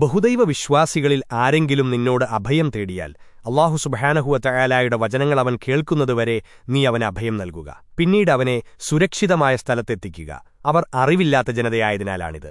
ബഹുദൈവ വിശ്വാസികളിൽ ആരെങ്കിലും നിന്നോട് അഭയം തേടിയാൽ അള്ളാഹു സുബഹാനഹുവത്തയാലായുടെ വചനങ്ങൾ അവൻ കേൾക്കുന്നതുവരെ നീ അവന് അഭയം നൽകുക. പിന്നീട് അവനെ സുരക്ഷിതമായ സ്ഥലത്തെത്തിക്കുക. അവർ അറിവില്ലാത്ത ജനതയായതിനാലാണിത്.